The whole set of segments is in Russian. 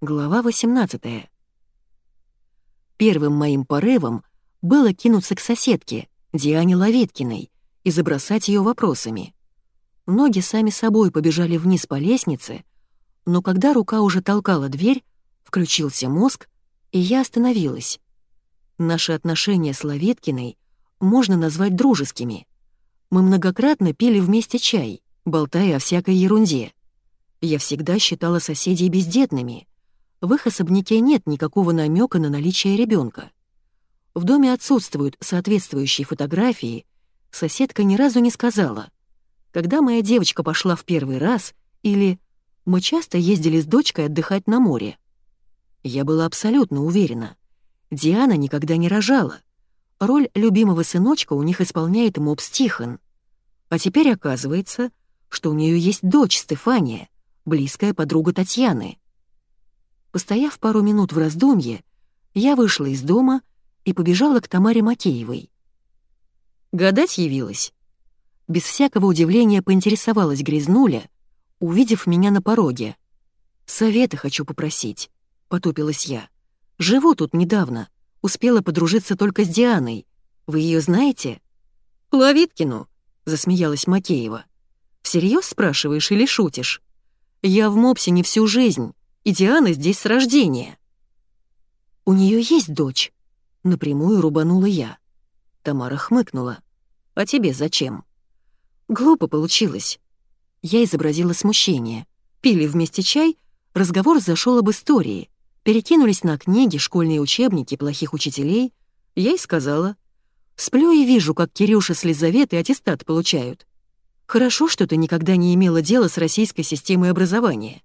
Глава 18. Первым моим порывом было кинуться к соседке, Диане Ловиткиной, и забросать ее вопросами. Ноги сами собой побежали вниз по лестнице, но когда рука уже толкала дверь, включился мозг, и я остановилась. Наши отношения с Ловиткиной можно назвать дружескими. Мы многократно пили вместе чай, болтая о всякой ерунде. Я всегда считала соседей бездетными. В их особняке нет никакого намека на наличие ребенка. В доме отсутствуют соответствующие фотографии. Соседка ни разу не сказала, когда моя девочка пошла в первый раз или мы часто ездили с дочкой отдыхать на море. Я была абсолютно уверена. Диана никогда не рожала. Роль любимого сыночка у них исполняет Мопс Тихон. А теперь оказывается, что у нее есть дочь Стефания, близкая подруга Татьяны. Постояв пару минут в раздумье, я вышла из дома и побежала к Тамаре Макеевой. Гадать явилась. Без всякого удивления поинтересовалась Грязнуля, увидев меня на пороге. «Совета хочу попросить», — потупилась я. «Живу тут недавно, успела подружиться только с Дианой. Вы ее знаете?» «Ловиткину», — засмеялась Макеева. «Всерьез спрашиваешь или шутишь? Я в мопсе не всю жизнь, и Диана здесь с рождения». «У нее есть дочь?» — напрямую рубанула я. Тамара хмыкнула. «А тебе зачем?» «Глупо получилось». Я изобразила смущение. Пили вместе чай, разговор зашел об истории. Перекинулись на книги, школьные учебники, плохих учителей. Я и сказала. Сплю и вижу, как Кирюша с Лизаветой аттестат получают. Хорошо, что ты никогда не имела дела с российской системой образования.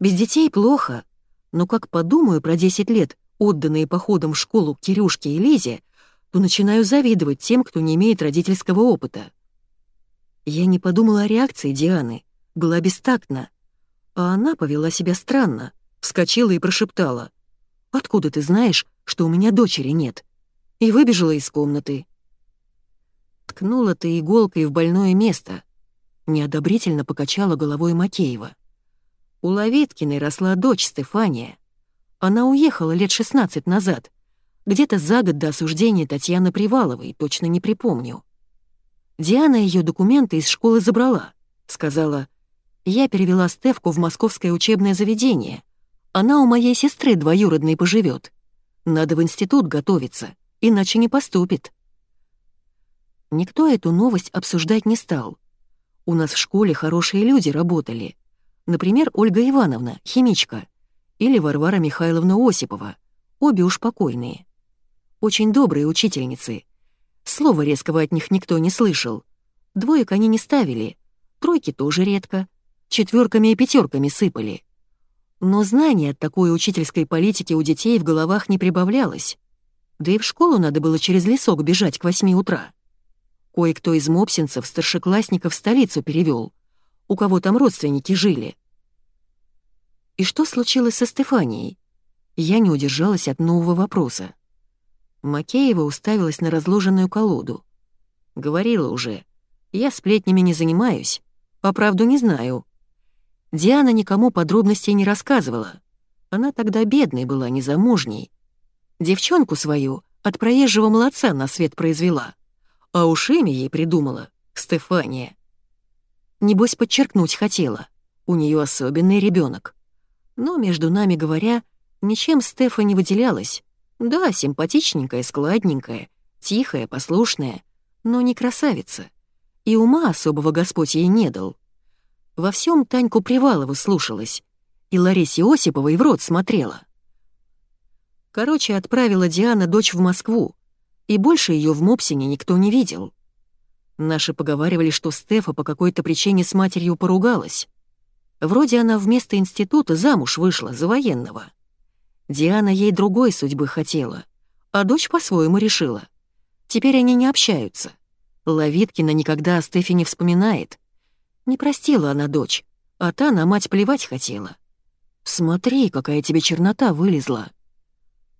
Без детей плохо, но как подумаю про 10 лет, отданные походом в школу Кирюшке и Лизе, то начинаю завидовать тем, кто не имеет родительского опыта. Я не подумала о реакции Дианы, была бестактна. А она повела себя странно, вскочила и прошептала. «Откуда ты знаешь, что у меня дочери нет?» И выбежала из комнаты. Ткнула ты иголкой в больное место. Неодобрительно покачала головой Макеева. У Ловиткиной росла дочь Стефания. Она уехала лет 16 назад, где-то за год до осуждения Татьяны Приваловой, точно не припомню. Диана ее документы из школы забрала. Сказала, я перевела Стевку в московское учебное заведение. Она у моей сестры двоюродной поживет. Надо в институт готовиться, иначе не поступит. Никто эту новость обсуждать не стал. У нас в школе хорошие люди работали. Например, Ольга Ивановна, химичка, или Варвара Михайловна Осипова, обе уж покойные. Очень добрые учительницы, Слова резкого от них никто не слышал. Двоек они не ставили, тройки тоже редко, четверками и пятерками сыпали. Но знания от такой учительской политики у детей в головах не прибавлялось. Да и в школу надо было через лесок бежать к восьми утра. Кое-кто из мопсинцев старшеклассников в столицу перевел, у кого там родственники жили. И что случилось со Стефанией? Я не удержалась от нового вопроса. Макеева уставилась на разложенную колоду. «Говорила уже, я сплетнями не занимаюсь, по правду не знаю». Диана никому подробностей не рассказывала. Она тогда бедной была, незамужней. Девчонку свою от проезжего молодца на свет произвела. А уж имя ей придумала — Стефания. Небось, подчеркнуть хотела. У нее особенный ребенок. Но, между нами говоря, ничем Стефа не выделялась. Да, симпатичненькая, складненькая, тихая, послушная, но не красавица. И ума особого Господь ей не дал. Во всем Таньку Привалову слушалась, и Ларисе Осиповой в рот смотрела. Короче, отправила Диана дочь в Москву, и больше ее в Мопсине никто не видел. Наши поговаривали, что Стефа по какой-то причине с матерью поругалась. Вроде она вместо института замуж вышла за военного. Диана ей другой судьбы хотела, а дочь по-своему решила. Теперь они не общаются. Лавиткина никогда о Стефи не вспоминает. Не простила она дочь, а та на мать плевать хотела. «Смотри, какая тебе чернота вылезла!»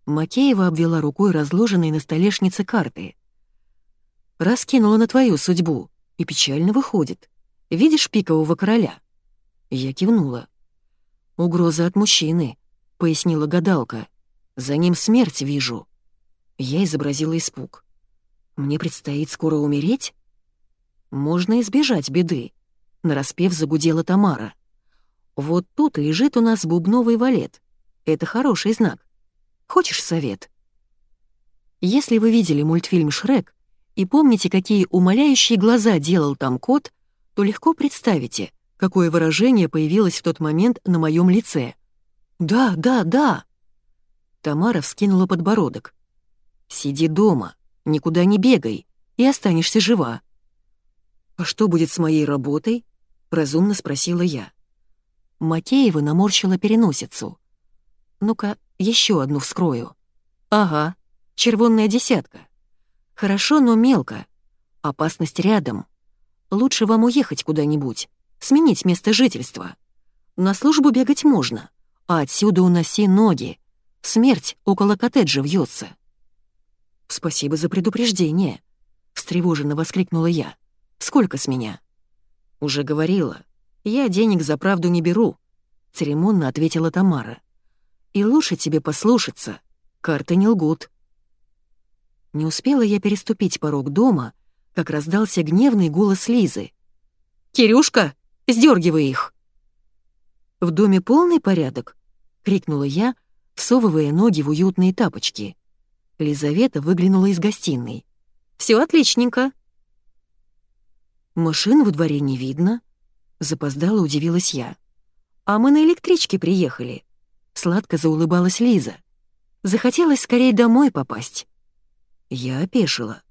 Макеева обвела рукой разложенные на столешнице карты. «Раскинула на твою судьбу, и печально выходит. Видишь пикового короля?» Я кивнула. «Угроза от мужчины», пояснила гадалка. «За ним смерть вижу». Я изобразила испуг. «Мне предстоит скоро умереть?» «Можно избежать беды», — нараспев загудела Тамара. «Вот тут лежит у нас бубновый валет. Это хороший знак. Хочешь совет?» Если вы видели мультфильм «Шрек» и помните, какие умоляющие глаза делал там кот, то легко представите, какое выражение появилось в тот момент на моем лице. «Да, да, да!» Тамара вскинула подбородок. «Сиди дома, никуда не бегай, и останешься жива». «А что будет с моей работой?» — разумно спросила я. Макеева наморщила переносицу. «Ну-ка, еще одну вскрою». «Ага, червонная десятка. Хорошо, но мелко. Опасность рядом. Лучше вам уехать куда-нибудь, сменить место жительства. На службу бегать можно, а отсюда уноси ноги. Смерть около коттеджа вьется. «Спасибо за предупреждение», — встревоженно воскликнула я. «Сколько с меня?» «Уже говорила. Я денег за правду не беру», — церемонно ответила Тамара. «И лучше тебе послушаться. Карты не лгут». Не успела я переступить порог дома, как раздался гневный голос Лизы. «Кирюшка, сдергивай их!» «В доме полный порядок?» — крикнула я, всовывая ноги в уютные тапочки. Лизавета выглянула из гостиной. «Все отличненько». «Машин во дворе не видно», — запоздала удивилась я. «А мы на электричке приехали», — сладко заулыбалась Лиза. «Захотелось скорее домой попасть». Я опешила.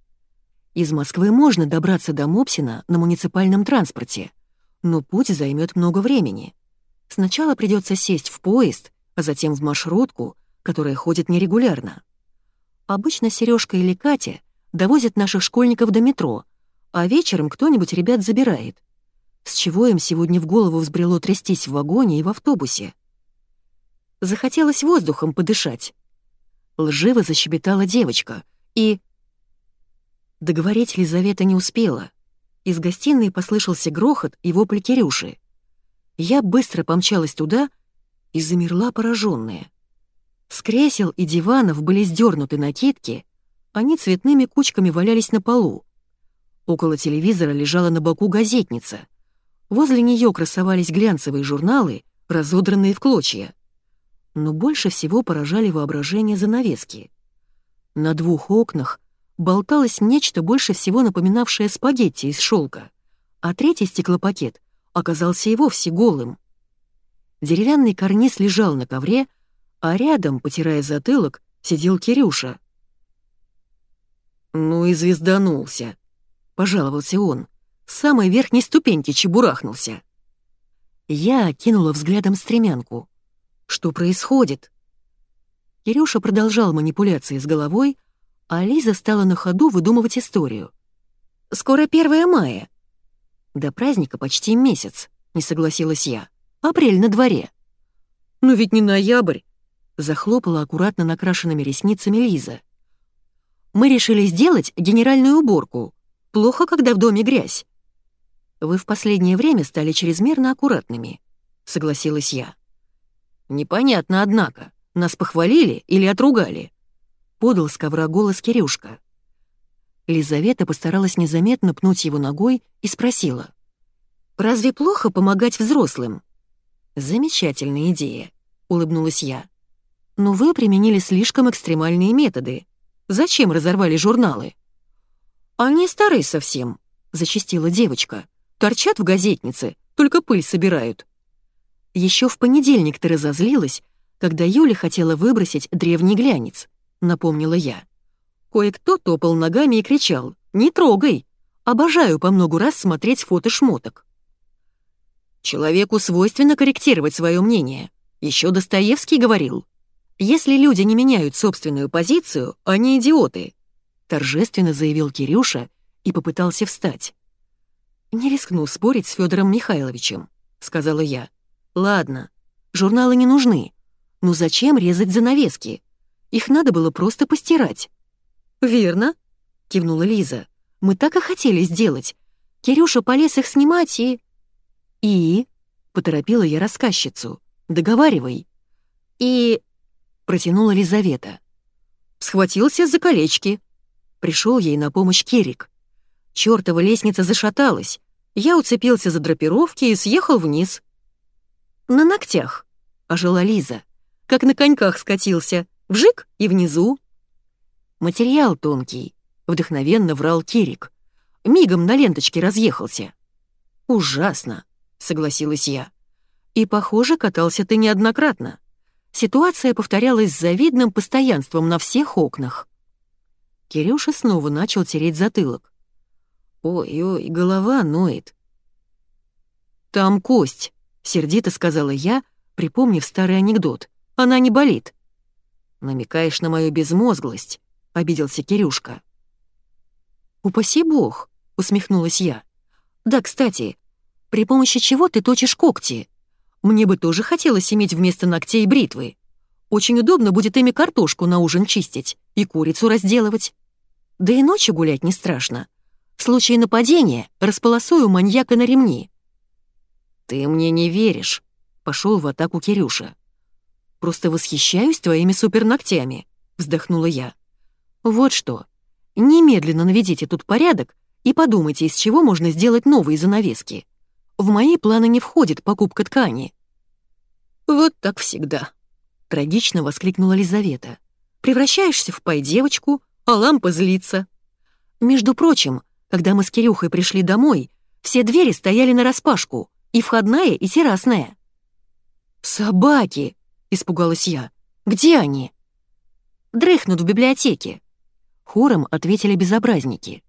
Из Москвы можно добраться до Мопсина на муниципальном транспорте, но путь займет много времени. Сначала придется сесть в поезд, а затем в маршрутку, которая ходит нерегулярно. Обычно Сережка или Катя довозят наших школьников до метро, а вечером кто-нибудь ребят забирает. С чего им сегодня в голову взбрело трястись в вагоне и в автобусе? Захотелось воздухом подышать. Лживо защебетала девочка и... Договорить Лизавета не успела. Из гостиной послышался грохот и вопль Кирюши. Я быстро помчалась туда и замерла пораженная. С кресел и диванов были сдернуты накидки, они цветными кучками валялись на полу. Около телевизора лежала на боку газетница. Возле нее красовались глянцевые журналы, разодранные в клочья. Но больше всего поражали воображение занавески. На двух окнах болталось нечто больше всего напоминавшее спагетти из шелка, а третий стеклопакет оказался и вовсе голым. Деревянный карниз лежал на ковре, а рядом, потирая затылок, сидел Кирюша. «Ну и звезданулся», — пожаловался он. С самой верхней ступеньки чебурахнулся. Я кинула взглядом стремянку. «Что происходит?» Кирюша продолжал манипуляции с головой, а Лиза стала на ходу выдумывать историю. «Скоро 1 мая». «До праздника почти месяц», — не согласилась я. «Апрель на дворе». «Ну ведь не ноябрь», — захлопала аккуратно накрашенными ресницами Лиза. «Мы решили сделать генеральную уборку. Плохо, когда в доме грязь». «Вы в последнее время стали чрезмерно аккуратными», — согласилась я. «Непонятно, однако, нас похвалили или отругали?» — подал с ковра голос Кирюшка. Лизавета постаралась незаметно пнуть его ногой и спросила. «Разве плохо помогать взрослым?» «Замечательная идея», — улыбнулась я. «Но вы применили слишком экстремальные методы. Зачем разорвали журналы?» «Они старые совсем», — зачастила девочка. «Торчат в газетнице, только пыль собирают». Еще в понедельник ты разозлилась, когда Юля хотела выбросить древний глянец. — напомнила я. Кое-кто топал ногами и кричал «Не трогай! Обожаю по многу раз смотреть фото шмоток». Человеку свойственно корректировать свое мнение. Еще Достоевский говорил. «Если люди не меняют собственную позицию, они идиоты», — торжественно заявил Кирюша и попытался встать. «Не рискну спорить с Федором Михайловичем», — сказала я. «Ладно, журналы не нужны. Но зачем резать занавески? Их надо было просто постирать». «Верно», — кивнула Лиза. «Мы так и хотели сделать. Кирюша полез их снимать и...» «И?» — поторопила я рассказчицу. «Договаривай». «И протянула Лизавета. Схватился за колечки. Пришел ей на помощь Керик. Чёртова лестница зашаталась. Я уцепился за драпировки и съехал вниз. «На ногтях», — ожила Лиза. «Как на коньках скатился. Вжик и внизу». «Материал тонкий», — вдохновенно врал Керик. Мигом на ленточке разъехался. «Ужасно», — согласилась я. «И, похоже, катался ты неоднократно. Ситуация повторялась с завидным постоянством на всех окнах». Кирюша снова начал тереть затылок. «Ой-ой, голова ноет». «Там кость», — сердито сказала я, припомнив старый анекдот. «Она не болит». «Намекаешь на мою безмозглость», — обиделся Кирюшка. «Упаси бог», — усмехнулась я. «Да, кстати, при помощи чего ты точишь когти? Мне бы тоже хотелось иметь вместо ногтей бритвы. Очень удобно будет ими картошку на ужин чистить и курицу разделывать. Да и ночью гулять не страшно. В случае нападения располосую маньяка на ремни». «Ты мне не веришь», — пошел в атаку Кирюша. «Просто восхищаюсь твоими суперногтями», — вздохнула я. «Вот что, немедленно наведите тут порядок и подумайте, из чего можно сделать новые занавески. В мои планы не входит покупка ткани». «Вот так всегда», — трагично воскликнула Лизавета. «Превращаешься в пай-девочку, а лампа злится». Между прочим, когда мы с Кирюхой пришли домой, все двери стояли нараспашку, и входная, и террасная. «Собаки!» — испугалась я. «Где они?» «Дрыхнут в библиотеке», — хором ответили безобразники.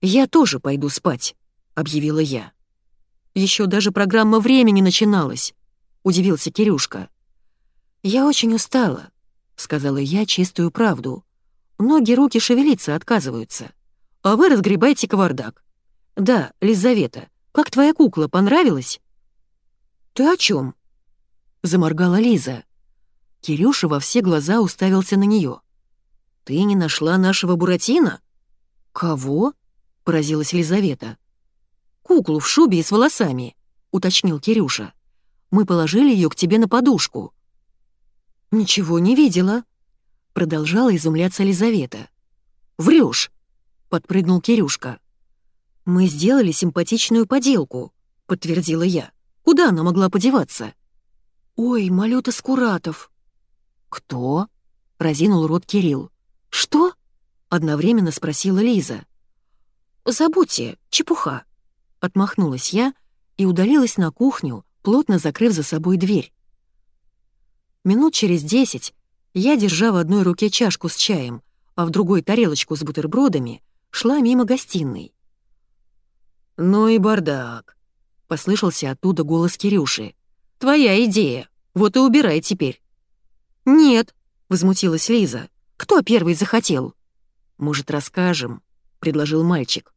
«Я тоже пойду спать», — объявила я. Еще даже программа времени начиналась», — удивился Кирюшка. «Я очень устала», — сказала я чистую правду. «Ноги, руки шевелиться отказываются. А вы разгребайте кавардак. Да, Лизавета, как твоя кукла, понравилась?» «Ты о чем? Заморгала Лиза. Кирюша во все глаза уставился на нее. «Ты не нашла нашего Буратино?» «Кого?» — поразилась Лизавета. «Куклу в шубе и с волосами», — уточнил Кирюша. «Мы положили ее к тебе на подушку». «Ничего не видела», — продолжала изумляться Лизавета. «Врешь», — подпрыгнул Кирюшка. «Мы сделали симпатичную поделку», — подтвердила я. «Куда она могла подеваться?» «Ой, Малюта Скуратов». «Кто?» — разинул рот Кирилл. «Что?» — одновременно спросила Лиза. «Забудьте, чепуха», Отмахнулась я и удалилась на кухню, плотно закрыв за собой дверь. Минут через десять я, держа в одной руке чашку с чаем, а в другой тарелочку с бутербродами, шла мимо гостиной. «Ну и бардак», — послышался оттуда голос Кирюши. «Твоя идея, вот и убирай теперь». «Нет», — возмутилась Лиза. «Кто первый захотел?» «Может, расскажем?» — предложил мальчик.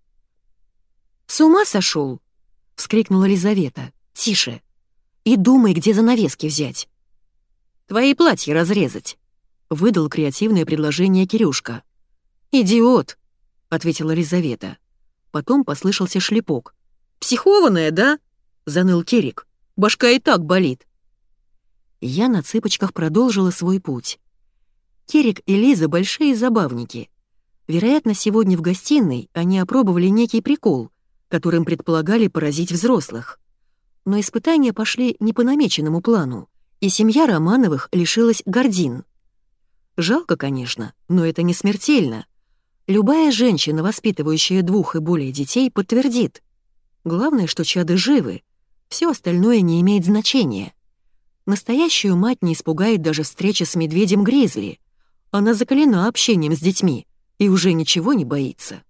«С ума сошел?» — вскрикнула Лизавета. «Тише! И думай, где занавески взять!» «Твои платья разрезать!» — выдал креативное предложение Кирюшка. «Идиот!» — ответила Лизавета. Потом послышался шлепок. «Психованная, да?» — заныл Кирик. «Башка и так болит». Я на цыпочках продолжила свой путь. Кирик и Лиза — большие забавники. Вероятно, сегодня в гостиной они опробовали некий прикол — которым предполагали поразить взрослых. Но испытания пошли не по намеченному плану, и семья Романовых лишилась гордин. Жалко, конечно, но это не смертельно. Любая женщина, воспитывающая двух и более детей, подтвердит. Главное, что чады живы, все остальное не имеет значения. Настоящую мать не испугает даже встреча с медведем Гризли. Она закалена общением с детьми и уже ничего не боится.